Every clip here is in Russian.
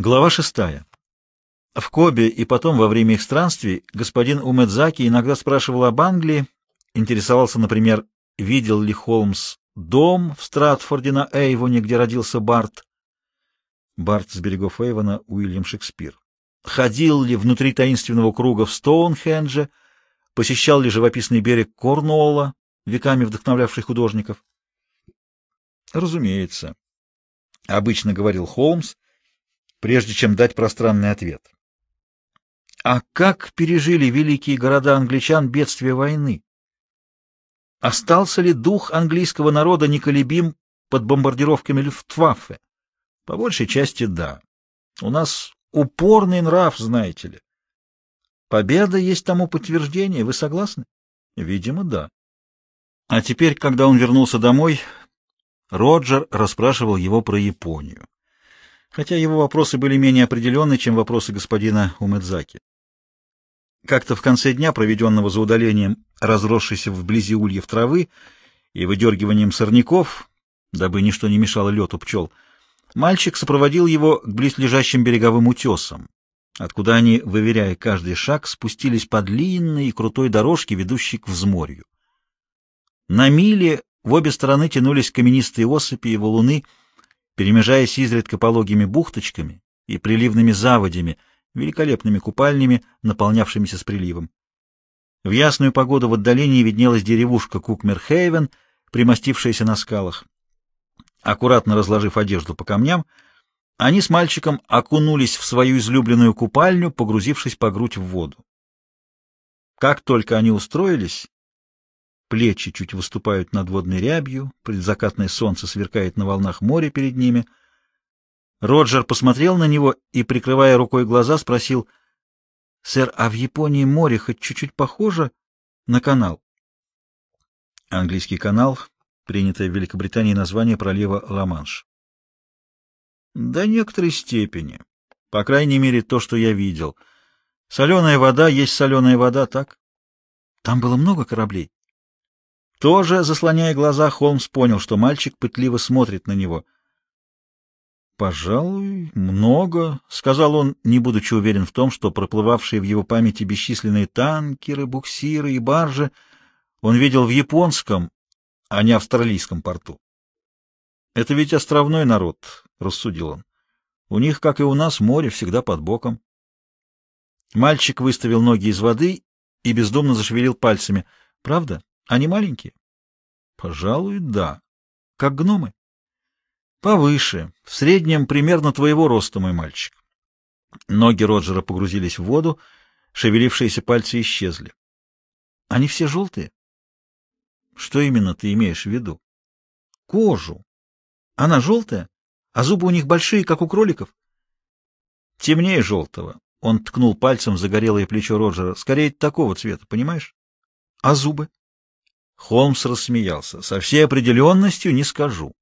Глава шестая. В Кобе и потом во время их странствий господин Умедзаки иногда спрашивал об Англии, интересовался, например, видел ли Холмс дом в Стратфорде на Эйвоне, где родился Барт. Барт с берегов Эйвона Уильям Шекспир. Ходил ли внутри таинственного круга в Стоунхендже, посещал ли живописный берег Корнуолла, веками вдохновлявший художников. Разумеется, обычно говорил Холмс, прежде чем дать пространный ответ. А как пережили великие города англичан бедствие войны? Остался ли дух английского народа неколебим под бомбардировками Люфтваффе? По большей части да. У нас упорный нрав, знаете ли. Победа есть тому подтверждение, вы согласны? Видимо, да. А теперь, когда он вернулся домой, Роджер расспрашивал его про Японию хотя его вопросы были менее определенны, чем вопросы господина Умедзаки. Как-то в конце дня, проведенного за удалением разросшейся вблизи ульев травы и выдергиванием сорняков, дабы ничто не мешало лету пчел, мальчик сопроводил его к близлежащим береговым утесам, откуда они, выверяя каждый шаг, спустились по длинной и крутой дорожке, ведущей к взморью. На миле в обе стороны тянулись каменистые осыпи и валуны — перемежаясь изредка пологими бухточками и приливными заводями, великолепными купальнями, наполнявшимися с приливом. В ясную погоду в отдалении виднелась деревушка Кукмерхейвен, примостившаяся на скалах. Аккуратно разложив одежду по камням, они с мальчиком окунулись в свою излюбленную купальню, погрузившись по грудь в воду. Как только они устроились, плечи чуть выступают над водной рябью, предзакатное солнце сверкает на волнах моря перед ними. Роджер посмотрел на него и, прикрывая рукой глаза, спросил, «Сэр, а в Японии море хоть чуть-чуть похоже на канал?» Английский канал, принятое в Великобритании название пролива Ла-Манш. До некоторой степени. По крайней мере, то, что я видел. Соленая вода есть соленая вода, так? Там было много кораблей. Тоже, заслоняя глаза, Холмс понял, что мальчик пытливо смотрит на него. «Пожалуй, много», — сказал он, не будучи уверен в том, что проплывавшие в его памяти бесчисленные танкеры, буксиры и баржи он видел в японском, а не австралийском порту. «Это ведь островной народ», — рассудил он. «У них, как и у нас, море всегда под боком». Мальчик выставил ноги из воды и бездумно зашевелил пальцами. «Правда?» Они маленькие? Пожалуй, да. Как гномы? Повыше. В среднем примерно твоего роста, мой мальчик. Ноги Роджера погрузились в воду, шевелившиеся пальцы исчезли. Они все желтые? Что именно ты имеешь в виду? Кожу. Она желтая, а зубы у них большие, как у кроликов? Темнее желтого. Он ткнул пальцем в загорелое плечо Роджера. Скорее, такого цвета, понимаешь? А зубы? Холмс рассмеялся. Со всей определенностью не скажу.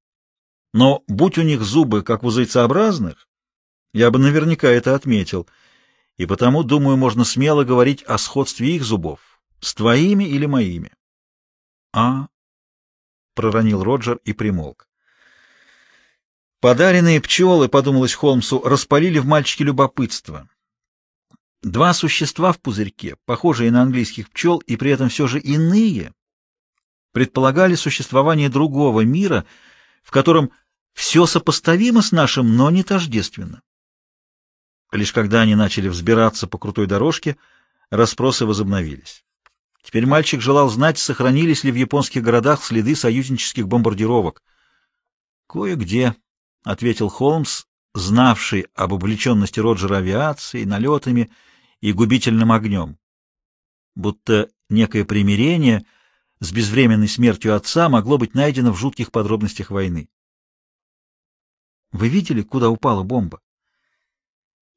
Но будь у них зубы, как у зайцеобразных, я бы наверняка это отметил. И потому, думаю, можно смело говорить о сходстве их зубов с твоими или моими. — А? — проронил Роджер и примолк. Подаренные пчелы, подумалось Холмсу, распалили в мальчике любопытство. Два существа в пузырьке, похожие на английских пчел и при этом все же иные, предполагали существование другого мира, в котором все сопоставимо с нашим, но не тождественно. Лишь когда они начали взбираться по крутой дорожке, расспросы возобновились. Теперь мальчик желал знать, сохранились ли в японских городах следы союзнических бомбардировок. «Кое-где», — ответил Холмс, знавший об облеченности Роджера авиацией, налетами и губительным огнем. Будто некое примирение — с безвременной смертью отца могло быть найдено в жутких подробностях войны. Вы видели, куда упала бомба?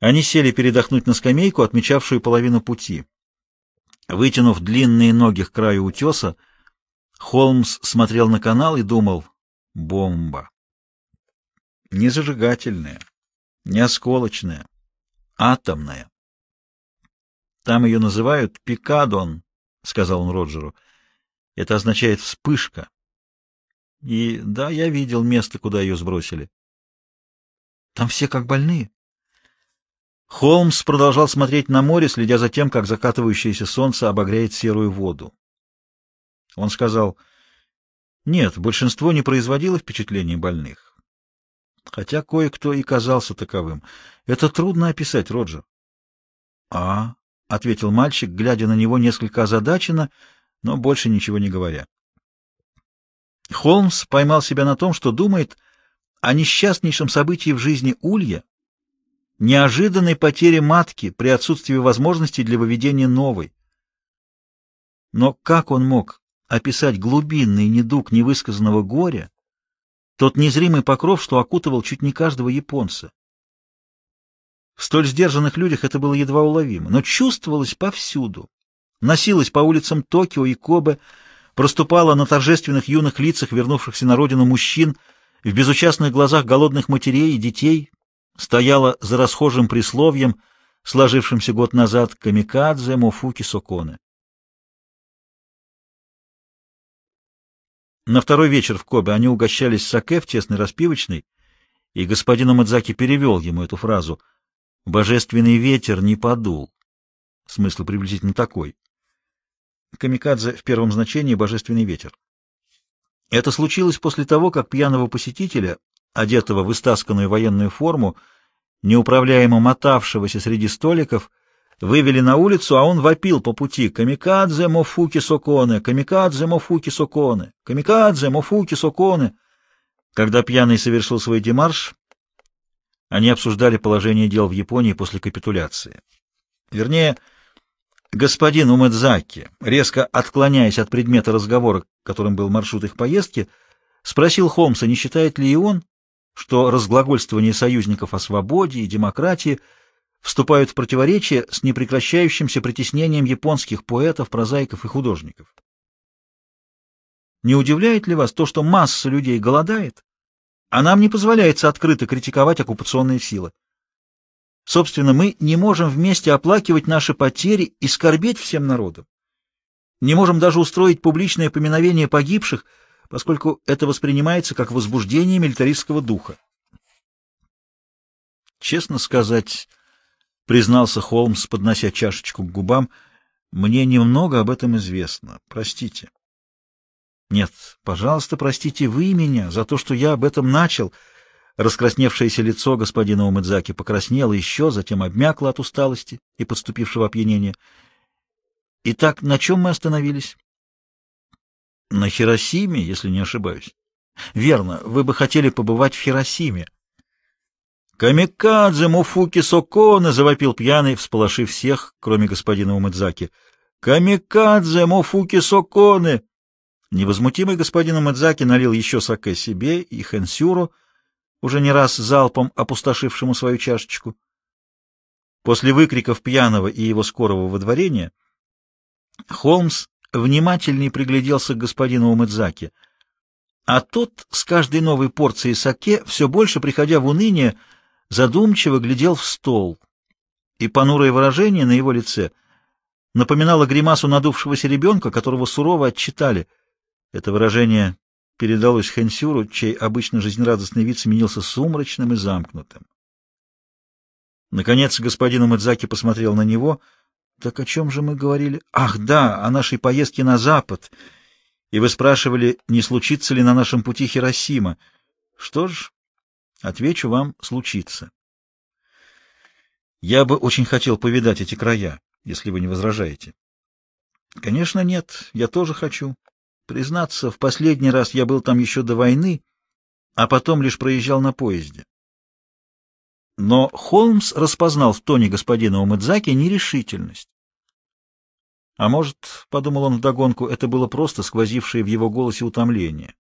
Они сели передохнуть на скамейку, отмечавшую половину пути. Вытянув длинные ноги к краю утеса, Холмс смотрел на канал и думал «Бомба». Не зажигательная, не осколочная, атомная. Там ее называют Пикадон, — сказал он Роджеру. Это означает «вспышка». И да, я видел место, куда ее сбросили. Там все как больные. Холмс продолжал смотреть на море, следя за тем, как закатывающееся солнце обогряет серую воду. Он сказал, «Нет, большинство не производило впечатления больных. Хотя кое-кто и казался таковым. Это трудно описать, Роджер». «А, — ответил мальчик, глядя на него несколько озадаченно, но больше ничего не говоря. Холмс поймал себя на том, что думает о несчастнейшем событии в жизни Улья, неожиданной потере матки при отсутствии возможности для выведения новой. Но как он мог описать глубинный недуг невысказанного горя, тот незримый покров, что окутывал чуть не каждого японца? В столь сдержанных людях это было едва уловимо, но чувствовалось повсюду. Носилось по улицам Токио и Кобе, проступала на торжественных юных лицах вернувшихся на родину мужчин, в безучастных глазах голодных матерей и детей, стояла за расхожим присловием, сложившимся год назад «Камикадзе Мофуки Соконе». На второй вечер в Кобе они угощались саке в тесной распивочной, и господин Амадзаки перевел ему эту фразу «Божественный ветер не подул». Смысл приблизительно такой. Камикадзе в первом значении «божественный ветер». Это случилось после того, как пьяного посетителя, одетого в истасканную военную форму, неуправляемо мотавшегося среди столиков, вывели на улицу, а он вопил по пути «Камикадзе Мофуки Соконе! Камикадзе Мофуки Соконе! Камикадзе Мофуки Соконе!» Когда пьяный совершил свой демарш, они обсуждали положение дел в Японии после капитуляции. Вернее, Господин Умэдзаки, резко отклоняясь от предмета разговора, которым был маршрут их поездки, спросил Холмса, не считает ли и он, что разглагольствование союзников о свободе и демократии вступают в противоречие с непрекращающимся притеснением японских поэтов, прозаиков и художников. Не удивляет ли вас то, что масса людей голодает, а нам не позволяется открыто критиковать оккупационные силы? Собственно, мы не можем вместе оплакивать наши потери и скорбеть всем народом. Не можем даже устроить публичное поминовение погибших, поскольку это воспринимается как возбуждение милитаристского духа. Честно сказать, признался Холмс, поднося чашечку к губам, мне немного об этом известно. Простите. Нет, пожалуйста, простите вы меня за то, что я об этом начал — Раскрасневшееся лицо господина Умыдзаки покраснело еще, затем обмякло от усталости и подступившего опьянения. Итак, на чем мы остановились? На Хиросиме, если не ошибаюсь. Верно, вы бы хотели побывать в Хиросиме. «Камикадзе, Муфуки, Соконе!» — завопил пьяный, всполошив всех, кроме господина Умыдзаки. «Камикадзе, Муфуки, Соконе!» Невозмутимый господин Умыдзаки налил еще саке себе и Хэнсюру, уже не раз залпом опустошившему свою чашечку. После выкриков пьяного и его скорого водворения Холмс внимательней пригляделся к господину Умыдзаке, а тот с каждой новой порцией саке, все больше приходя в уныние, задумчиво глядел в стол, и понурое выражение на его лице напоминало гримасу надувшегося ребенка, которого сурово отчитали. Это выражение передалось Хэнсюру, чей обычно жизнерадостный вид сменился сумрачным и замкнутым. Наконец господин Умэдзаки посмотрел на него. «Так о чем же мы говорили?» «Ах, да, о нашей поездке на запад. И вы спрашивали, не случится ли на нашем пути Хиросима. Что ж, отвечу вам, случится. Я бы очень хотел повидать эти края, если вы не возражаете». «Конечно, нет, я тоже хочу. Признаться, в последний раз я был там еще до войны, а потом лишь проезжал на поезде. Но Холмс распознал в тоне господина Умыдзаки нерешительность. А может, — подумал он вдогонку, — это было просто сквозившее в его голосе утомление.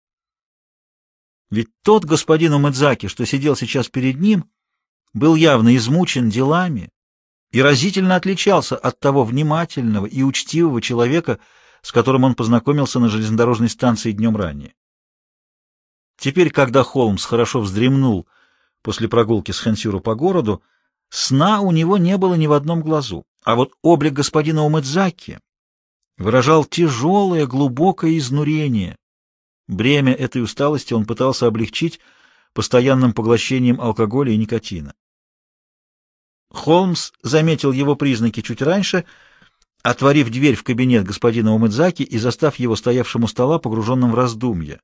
Ведь тот господин Умыдзаки, что сидел сейчас перед ним, был явно измучен делами и разительно отличался от того внимательного и учтивого человека, с которым он познакомился на железнодорожной станции днем ранее. Теперь, когда Холмс хорошо вздремнул после прогулки с Хансюру по городу, сна у него не было ни в одном глазу, а вот облик господина Умэдзаки выражал тяжелое, глубокое изнурение. Бремя этой усталости он пытался облегчить постоянным поглощением алкоголя и никотина. Холмс заметил его признаки чуть раньше, отворив дверь в кабинет господина Умыдзаки и застав его стоявшему стола, погруженным в раздумья.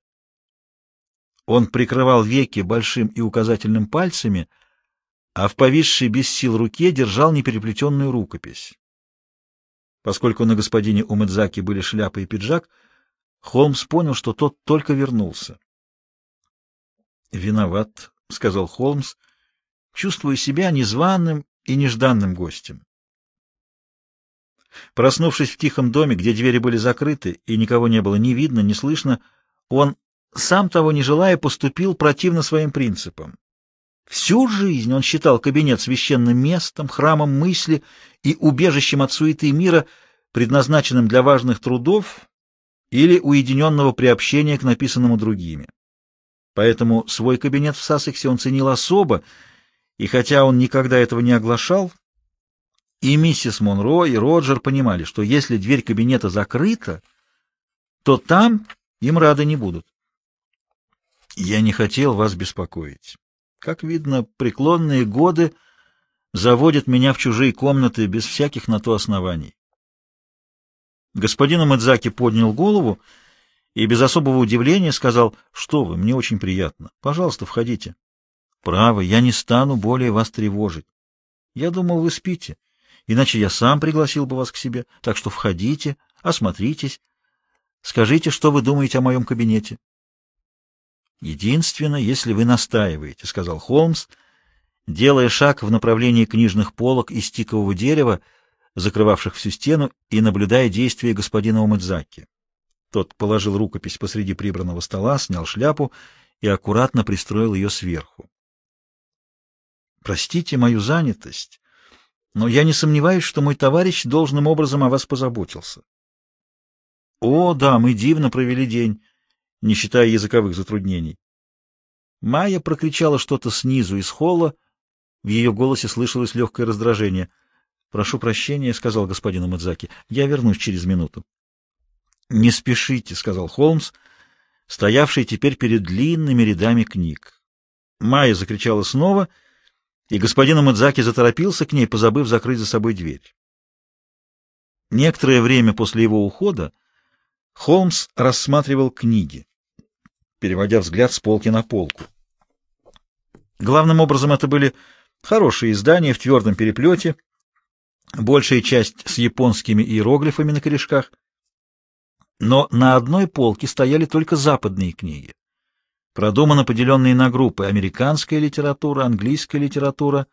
Он прикрывал веки большим и указательным пальцами, а в повисшей без сил руке держал непереплетенную рукопись. Поскольку на господине Умыдзаки были шляпа и пиджак, Холмс понял, что тот только вернулся. «Виноват», — сказал Холмс, — «чувствую себя незваным и нежданным гостем». Проснувшись в тихом доме, где двери были закрыты и никого не было ни видно, ни слышно, он, сам того не желая, поступил противно своим принципам. Всю жизнь он считал кабинет священным местом, храмом мысли и убежищем от суеты мира, предназначенным для важных трудов или уединенного приобщения к написанному другими. Поэтому свой кабинет в Сассексе он ценил особо, и хотя он никогда этого не оглашал, и миссис Монро, и Роджер понимали, что если дверь кабинета закрыта, то там им рады не будут. «Я не хотел вас беспокоить. Как видно, преклонные годы заводят меня в чужие комнаты без всяких на то оснований». Господин Амадзаки поднял голову и без особого удивления сказал, «Что вы, мне очень приятно. Пожалуйста, входите». «Право, я не стану более вас тревожить. Я думал, вы спите, иначе я сам пригласил бы вас к себе, так что входите, осмотритесь, скажите, что вы думаете о моем кабинете». «Единственно, если вы настаиваете», — сказал Холмс, делая шаг в направлении книжных полок из тикового дерева, закрывавших всю стену, и наблюдая действия господина Омыдзаки. Тот положил рукопись посреди прибранного стола, снял шляпу и аккуратно пристроил ее сверху. «Простите мою занятость, но я не сомневаюсь, что мой товарищ должным образом о вас позаботился». «О, да, мы дивно провели день, не считая языковых затруднений». Майя прокричала что-то снизу из холла, в ее голосе слышалось легкое раздражение. «Прошу прощения», — сказал господин Мадзаки, — «я вернусь через минуту». «Не спешите», — сказал Холмс, стоявший теперь перед длинными рядами книг. Майя закричала снова, и господин Амадзаки заторопился к ней, позабыв закрыть за собой дверь. Некоторое время после его ухода Холмс рассматривал книги, переводя взгляд с полки на полку. Главным образом это были хорошие издания в твердом переплете, большая часть с японскими иероглифами на корешках — но на одной полке стояли только западные книги, продуманно поделенные на группы американская литература, английская литература,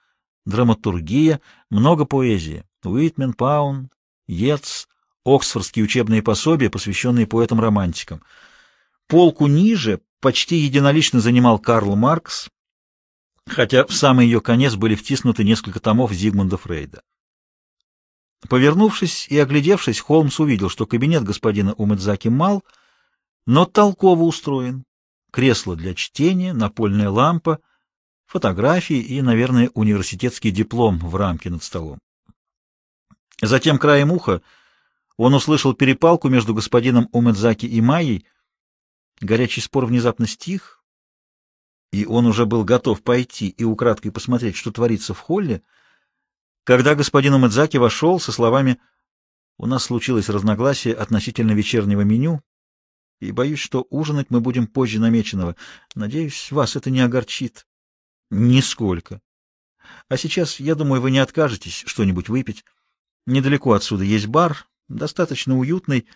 драматургия, много поэзии, Уитмен, Паун, Йетс, оксфордские учебные пособия, посвященные поэтам-романтикам. Полку ниже почти единолично занимал Карл Маркс, хотя в самый ее конец были втиснуты несколько томов Зигмунда Фрейда. Повернувшись и оглядевшись, Холмс увидел, что кабинет господина Умэдзаки мал, но толково устроен. Кресло для чтения, напольная лампа, фотографии и, наверное, университетский диплом в рамке над столом. Затем краем уха он услышал перепалку между господином Умэдзаки и Майей. Горячий спор внезапно стих, и он уже был готов пойти и украдкой посмотреть, что творится в холле, когда господин Умэдзаки вошел со словами «У нас случилось разногласие относительно вечернего меню, и боюсь, что ужинать мы будем позже намеченного. Надеюсь, вас это не огорчит». «Нисколько. А сейчас, я думаю, вы не откажетесь что-нибудь выпить. Недалеко отсюда есть бар, достаточно уютный,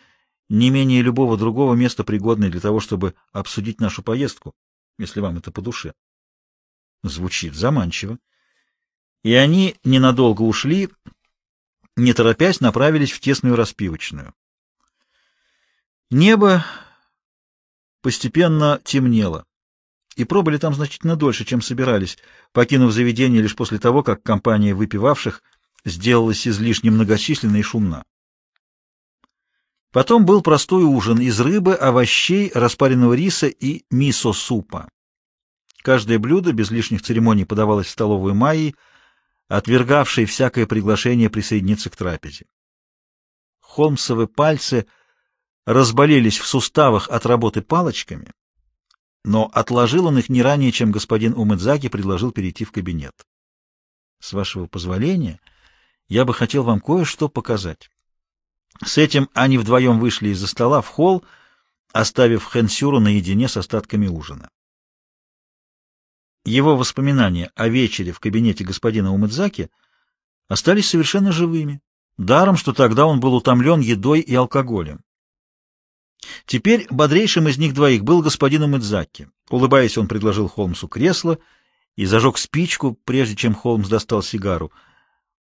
не менее любого другого места пригодный для того, чтобы обсудить нашу поездку, если вам это по душе». Звучит заманчиво и они ненадолго ушли, не торопясь направились в тесную распивочную. Небо постепенно темнело, и пробыли там значительно дольше, чем собирались, покинув заведение лишь после того, как компания выпивавших сделалась излишне многочисленной и шумна. Потом был простой ужин из рыбы, овощей, распаренного риса и мисо-супа. Каждое блюдо без лишних церемоний подавалось в столовую Майей, отвергавший всякое приглашение присоединиться к трапезе. Холмсовы пальцы разболелись в суставах от работы палочками, но отложил он их не ранее, чем господин Умыдзаки предложил перейти в кабинет. С вашего позволения, я бы хотел вам кое-что показать. С этим они вдвоем вышли из-за стола в холл, оставив Хэнсюру наедине с остатками ужина. Его воспоминания о вечере в кабинете господина Умыдзаки остались совершенно живыми, даром, что тогда он был утомлен едой и алкоголем. Теперь бодрейшим из них двоих был господин Умыдзаки. Улыбаясь, он предложил Холмсу кресло и зажег спичку, прежде чем Холмс достал сигару.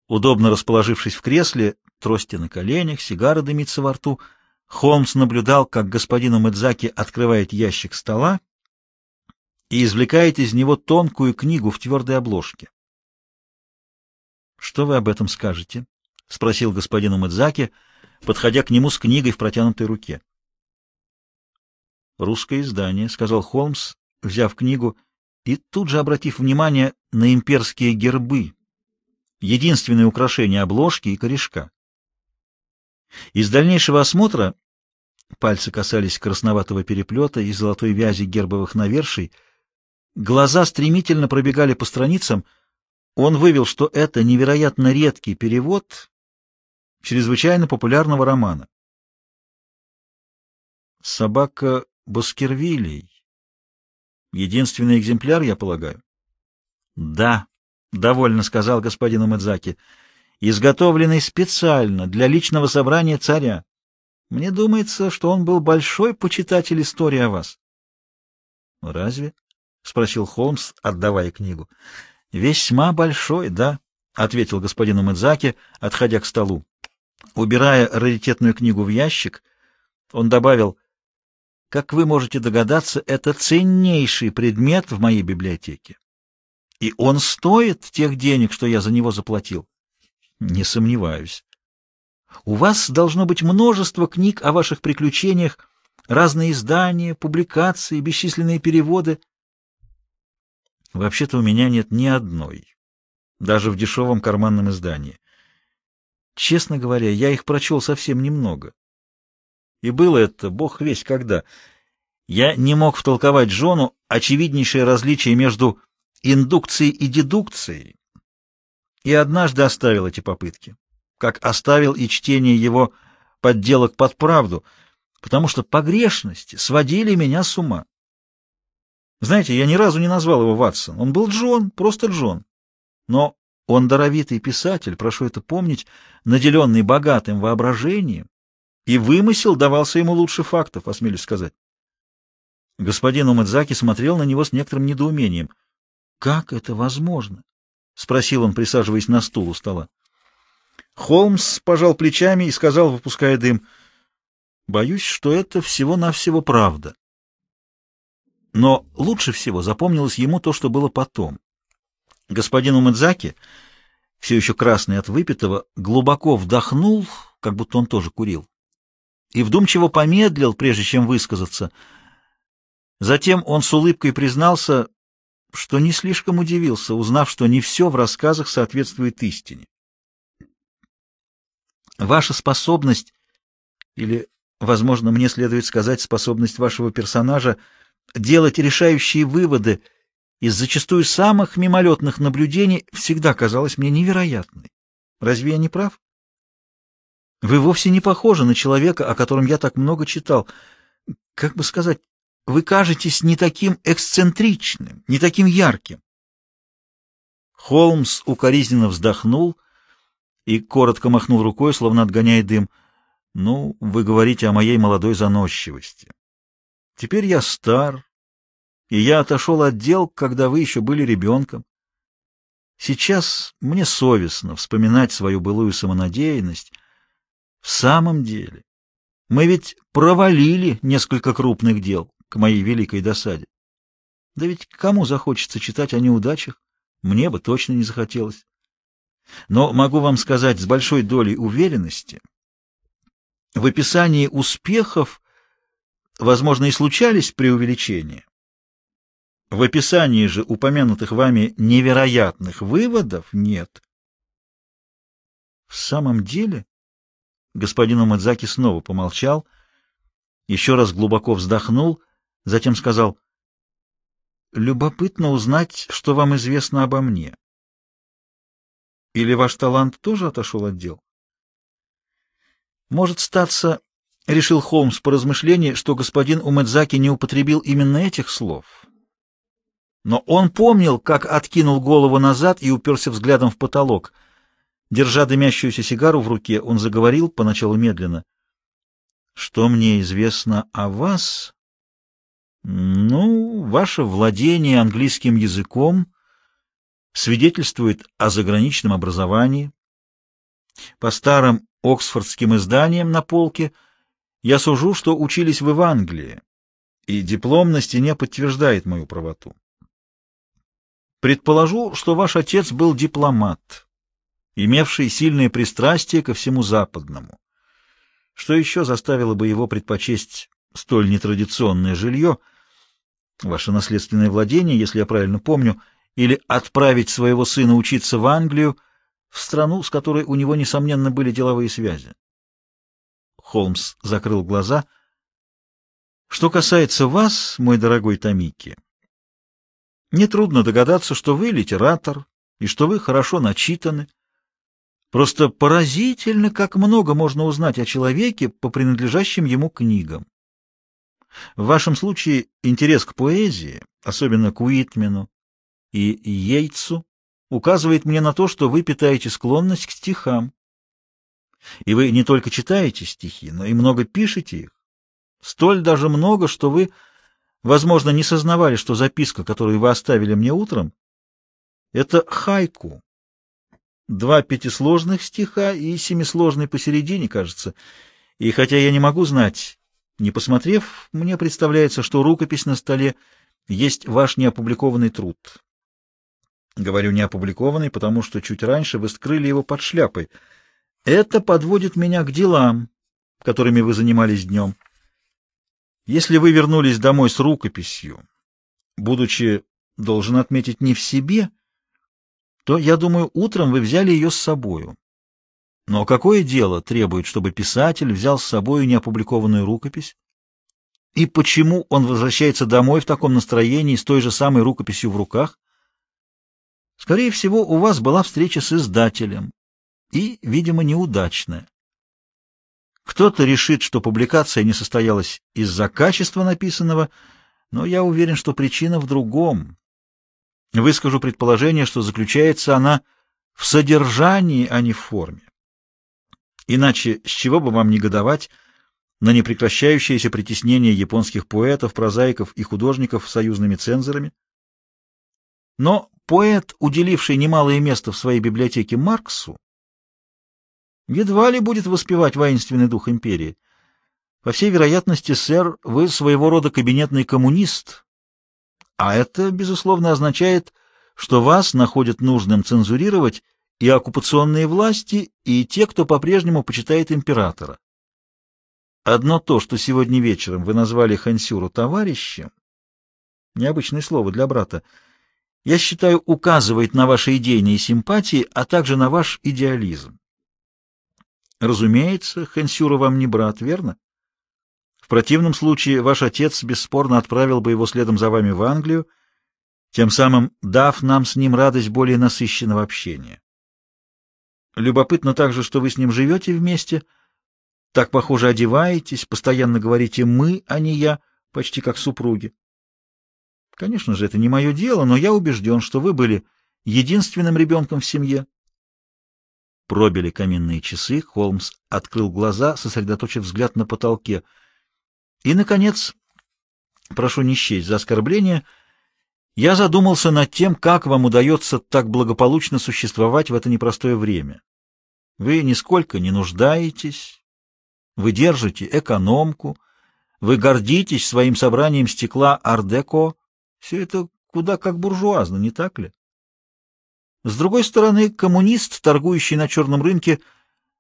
Удобно расположившись в кресле, трости на коленях, сигара дымится во рту, Холмс наблюдал, как господин Умэдзаки открывает ящик стола и извлекает из него тонкую книгу в твердой обложке. — Что вы об этом скажете? — спросил господин Умэдзаки, подходя к нему с книгой в протянутой руке. — Русское издание, — сказал Холмс, взяв книгу и тут же обратив внимание на имперские гербы, единственное украшение обложки и корешка. Из дальнейшего осмотра пальцы касались красноватого переплета и золотой вязи гербовых наверший, глаза стремительно пробегали по страницам, он вывел, что это невероятно редкий перевод чрезвычайно популярного романа. «Собака Баскервилей. Единственный экземпляр, я полагаю?» «Да», — довольно сказал господин Умэдзаки, — изготовленный специально для личного собрания царя. Мне думается, что он был большой почитатель истории о вас. — Разве? — спросил Холмс, отдавая книгу. — Весьма большой, да, — ответил господин Умыдзаки, отходя к столу. Убирая раритетную книгу в ящик, он добавил, — Как вы можете догадаться, это ценнейший предмет в моей библиотеке. И он стоит тех денег, что я за него заплатил. Не сомневаюсь. У вас должно быть множество книг о ваших приключениях, разные издания, публикации, бесчисленные переводы. Вообще-то у меня нет ни одной, даже в дешевом карманном издании. Честно говоря, я их прочел совсем немного. И было это, бог весь когда. Я не мог втолковать Джону очевиднейшее различие между индукцией и дедукцией, и однажды оставил эти попытки, как оставил и чтение его подделок под правду, потому что погрешности сводили меня с ума. Знаете, я ни разу не назвал его Ватсон. Он был Джон, просто Джон. Но он даровитый писатель, прошу это помнить, наделенный богатым воображением, и вымысел давался ему лучше фактов, осмелюсь сказать. Господин Умадзаки смотрел на него с некоторым недоумением. Как это возможно? — спросил он, присаживаясь на стул у стола. Холмс пожал плечами и сказал, выпуская дым, — Боюсь, что это всего-навсего правда. Но лучше всего запомнилось ему то, что было потом. Господин Умэдзаки, все еще красный от выпитого, глубоко вдохнул, как будто он тоже курил, и вдумчиво помедлил, прежде чем высказаться. Затем он с улыбкой признался, что не слишком удивился, узнав, что не все в рассказах соответствует истине. Ваша способность, или, возможно, мне следует сказать, способность вашего персонажа делать решающие выводы из зачастую самых мимолетных наблюдений всегда казалась мне невероятной. Разве я не прав? Вы вовсе не похожи на человека, о котором я так много читал. Как бы сказать, вы кажетесь не таким эксцентричным, не таким ярким. Холмс укоризненно вздохнул и коротко махнул рукой, словно отгоняя дым. «Ну, вы говорите о моей молодой заносчивости. Теперь я стар, и я отошел от дел, когда вы еще были ребенком. Сейчас мне совестно вспоминать свою былую самонадеянность. В самом деле, мы ведь провалили несколько крупных дел к моей великой досаде. Да ведь кому захочется читать о неудачах? Мне бы точно не захотелось. Но могу вам сказать с большой долей уверенности, в описании успехов, возможно, и случались преувеличения. В описании же упомянутых вами невероятных выводов нет. В самом деле, господин Умадзаки снова помолчал, еще раз глубоко вздохнул Затем сказал, «Любопытно узнать, что вам известно обо мне. Или ваш талант тоже отошел от дел? Может статься, — решил Холмс по размышлении, что господин Умэдзаки не употребил именно этих слов. Но он помнил, как откинул голову назад и уперся взглядом в потолок. Держа дымящуюся сигару в руке, он заговорил, поначалу медленно. — Что мне известно о вас? — Ну, ваше владение английским языком свидетельствует о заграничном образовании. По старым оксфордским изданиям на полке я сужу, что учились вы в Англии, и диплом на стене подтверждает мою правоту. Предположу, что ваш отец был дипломат, имевший сильное пристрастие ко всему западному. Что еще заставило бы его предпочесть столь нетрадиционное жилье, ваше наследственное владение, если я правильно помню, или отправить своего сына учиться в Англию, в страну, с которой у него, несомненно, были деловые связи? Холмс закрыл глаза. Что касается вас, мой дорогой Томики, Нетрудно догадаться, что вы литератор и что вы хорошо начитаны. Просто поразительно, как много можно узнать о человеке по принадлежащим ему книгам. В вашем случае интерес к поэзии, особенно к Уитмену и Йейтсу, указывает мне на то, что вы питаете склонность к стихам. И вы не только читаете стихи, но и много пишете их. Столь даже много, что вы возможно, не сознавали, что записка, которую вы оставили мне утром, это хайку. Два пятисложных стиха и семисложный посередине, кажется. И хотя я не могу знать, не посмотрев, мне представляется, что рукопись на столе есть ваш неопубликованный труд. Говорю неопубликованный, потому что чуть раньше вы скрыли его под шляпой. Это подводит меня к делам, которыми вы занимались днем. Если вы вернулись домой с рукописью, будучи, должен отметить, не в себе, то, я думаю, утром вы взяли ее с собою. Но какое дело требует, чтобы писатель взял с собою неопубликованную рукопись? И почему он возвращается домой в таком настроении с той же самой рукописью в руках? Скорее всего, у вас была встреча с издателем, и, видимо, неудачная. Кто-то решит, что публикация не состоялась из-за качества написанного, но я уверен, что причина в другом. Выскажу предположение, что заключается она в содержании, а не в форме. Иначе с чего бы вам негодовать на непрекращающееся притеснение японских поэтов, прозаиков и художников союзными цензорами? Но поэт, уделивший немалое место в своей библиотеке Марксу, едва ли будет воспевать воинственный дух империи. По всей вероятности, сэр, вы своего рода кабинетный коммунист, а это, безусловно, означает, что вас находят нужным цензурировать и оккупационные власти, и те, кто по-прежнему почитает императора. Одно то, что сегодня вечером вы назвали Хансюру товарищем, необычное слово для брата, я считаю, указывает на ваши идейные симпатии, а также на ваш идеализм. Разумеется, Хэнсюра вам не брат, верно? В противном случае ваш отец бесспорно отправил бы его следом за вами в Англию, тем самым дав нам с ним радость более насыщенного общения. Любопытно также, что вы с ним живете вместе, так, похоже, одеваетесь, постоянно говорите «мы», а не «я», почти как супруги. Конечно же, это не мое дело, но я убежден, что вы были единственным ребенком в семье, Пробили каминные часы, Холмс открыл глаза, сосредоточив взгляд на потолке. И, наконец, прошу не счесть за оскорбление, я задумался над тем, как вам удается так благополучно существовать в это непростое время. Вы нисколько не нуждаетесь, вы держите экономку, вы гордитесь своим собранием стекла ардеко. Все это куда как буржуазно, не так ли? С другой стороны, коммунист, торгующий на черном рынке,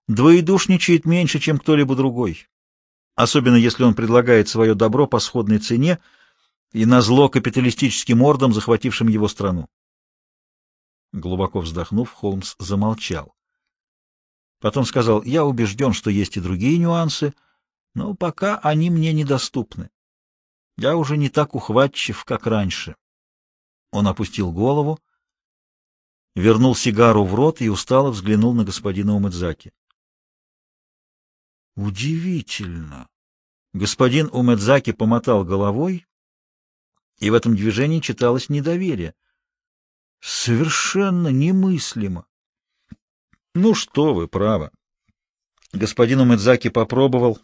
двоедушничает меньше, чем кто-либо другой, особенно если он предлагает свое добро по сходной цене и на зло капиталистическим ордам, захватившим его страну. Глубоко вздохнув, Холмс замолчал. Потом сказал, я убежден, что есть и другие нюансы, но пока они мне недоступны. Я уже не так ухватчив, как раньше. Он опустил голову, вернул сигару в рот и устало взглянул на господина Умэдзаки. Удивительно. Господин Умэдзаки помотал головой, и в этом движении читалось недоверие. Совершенно немыслимо. Ну что вы, право. Господин Умэдзаки попробовал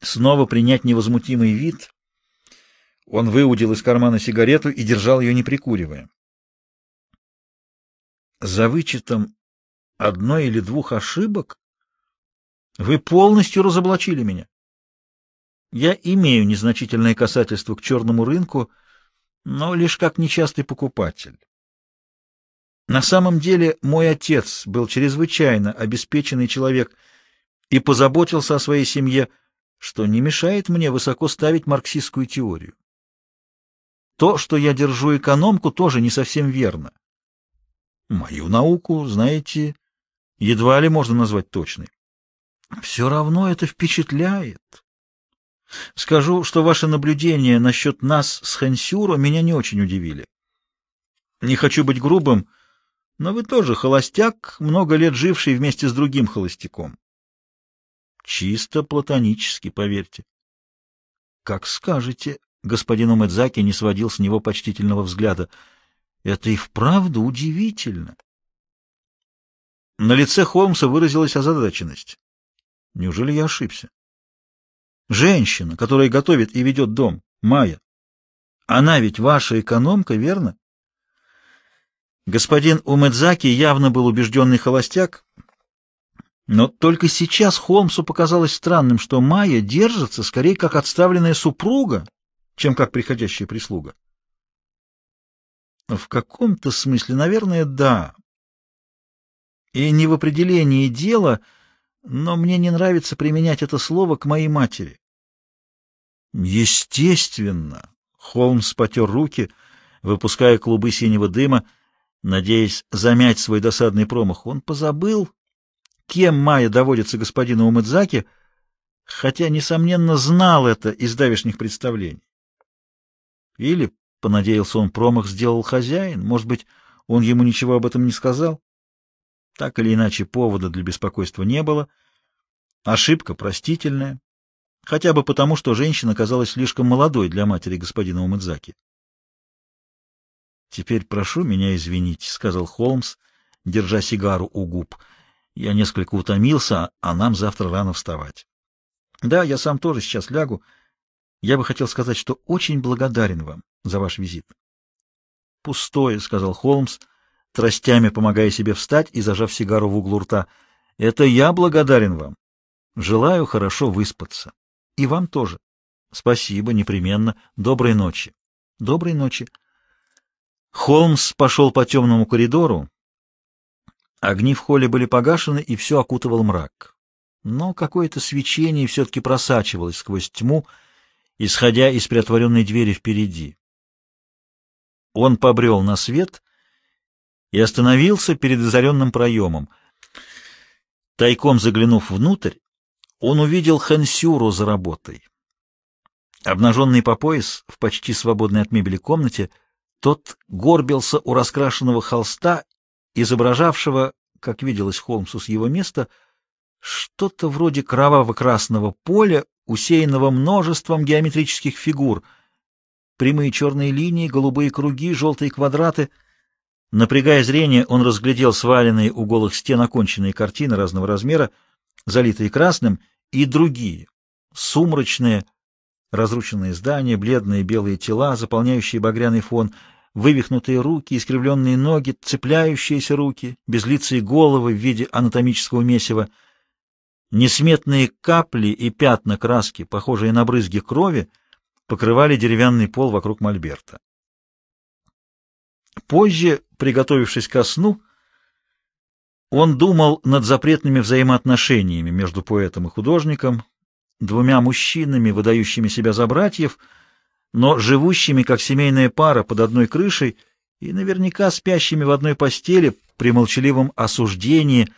снова принять невозмутимый вид. Он выудил из кармана сигарету и держал ее, не прикуривая. За вычетом одной или двух ошибок вы полностью разоблачили меня. Я имею незначительное касательство к черному рынку, но лишь как нечастый покупатель. На самом деле мой отец был чрезвычайно обеспеченный человек и позаботился о своей семье, что не мешает мне высоко ставить марксистскую теорию. То, что я держу экономку, тоже не совсем верно. Мою науку, знаете, едва ли можно назвать точной. Все равно это впечатляет. Скажу, что ваши наблюдения насчет нас с Хэнсюро меня не очень удивили. Не хочу быть грубым, но вы тоже холостяк, много лет живший вместе с другим холостяком. Чисто платонически, поверьте. Как скажете, господин Умэдзаки не сводил с него почтительного взгляда. Это и вправду удивительно. На лице Холмса выразилась озадаченность. Неужели я ошибся? Женщина, которая готовит и ведет дом, Майя. Она ведь ваша экономка, верно? Господин Умэдзаки явно был убежденный холостяк, но только сейчас Холмсу показалось странным, что Майя держится скорее как отставленная супруга, чем как приходящая прислуга. В каком-то смысле, наверное, да. И не в определении дела, но мне не нравится применять это слово к моей матери. Естественно, Холмс потер руки, выпуская клубы синего дыма, надеясь замять свой досадный промах. Он позабыл, кем Майя доводится господину Умыдзаки, хотя, несомненно, знал это из давешних представлений. Или, понадеялся он, промах сделал хозяин, может быть, он ему ничего об этом не сказал? Так или иначе, повода для беспокойства не было. Ошибка простительная, хотя бы потому, что женщина казалась слишком молодой для матери господина Умыдзаки. «Теперь прошу меня извинить», — сказал Холмс, держа сигару у губ. «Я несколько утомился, а нам завтра рано вставать». «Да, я сам тоже сейчас лягу. Я бы хотел сказать, что очень благодарен вам за ваш визит». «Пустое», — сказал Холмс, тростями помогая себе встать и зажав сигару в углу рта. «Это я благодарен вам. Желаю хорошо выспаться. И вам тоже. Спасибо, непременно. Доброй ночи». «Доброй ночи». Холмс пошел по темному коридору. Огни в холле были погашены, и все окутывал мрак. Но какое-то свечение все-таки просачивалось сквозь тьму, исходя из приотворенной двери впереди. Он побрел на свет и остановился перед озаренным проемом. Тайком заглянув внутрь, он увидел Хансюру за работой. Обнаженный по пояс, в почти свободной от мебели комнате, тот горбился у раскрашенного холста, изображавшего, как виделось Холмсу с его места, что-то вроде кроваво-красного поля, усеянного множеством геометрических фигур, прямые черные линии, голубые круги, желтые квадраты. Напрягая зрение, он разглядел сваленные у голых стен оконченные картины разного размера, залитые красным, и другие, сумрачные, разрушенные здания, бледные белые тела, заполняющие багряный фон — вывихнутые руки, искривленные ноги, цепляющиеся руки, безлицые головы в виде анатомического месива, несметные капли и пятна краски, похожие на брызги крови, покрывали деревянный пол вокруг мольберта. Позже, приготовившись ко сну, он думал над запретными взаимоотношениями между поэтом и художником, двумя мужчинами, выдающими себя за братьев — но живущими как семейная пара под одной крышей и наверняка спящими в одной постели при молчаливом осуждении,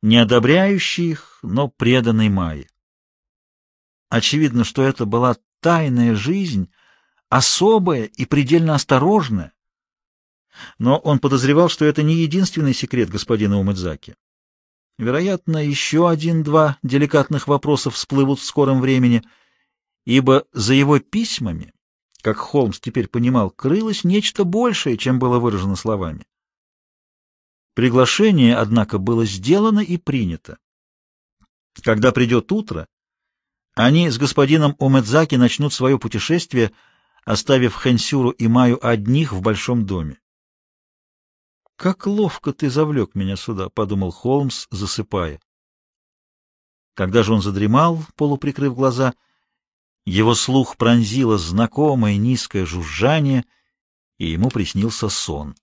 не одобряющей их, но преданной Майе. Очевидно, что это была тайная жизнь, особая и предельно осторожная, Но он подозревал, что это не единственный секрет господина Умэдзаки. Вероятно, еще один-два деликатных вопросов всплывут в скором времени, ибо за его письмами, как Холмс теперь понимал, крылось нечто большее, чем было выражено словами. Приглашение, однако, было сделано и принято. Когда придет утро, они с господином Омедзаки начнут свое путешествие, оставив Хэнсюру и Маю одних в большом доме. «Как ловко ты завлек меня сюда», — подумал Холмс, засыпая. Когда же он задремал, полуприкрыв глаза, его слух пронзило знакомое низкое жужжание, и ему приснился сон.